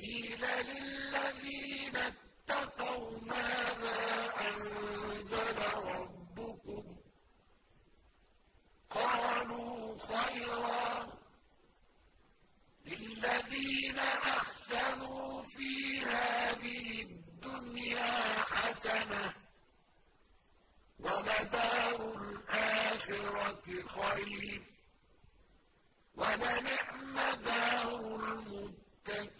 قِيلَ لِلَّذِينَ اتَّقَوْا مَاذَا أَنزَلَ رَبُّكُمْ ۚ قَالُوا خَيْرًا ۗ لِّلَّذِينَ أَحْسَنُوا فِي هَٰذِهِ الدُّنْيَا حَسَنَةٌ ۚ وَلَدَارُ الْآخِرَةِ خَيْرٌ ۚ وَلَنِعْمَ دَارُ الْمُتَّقِينَ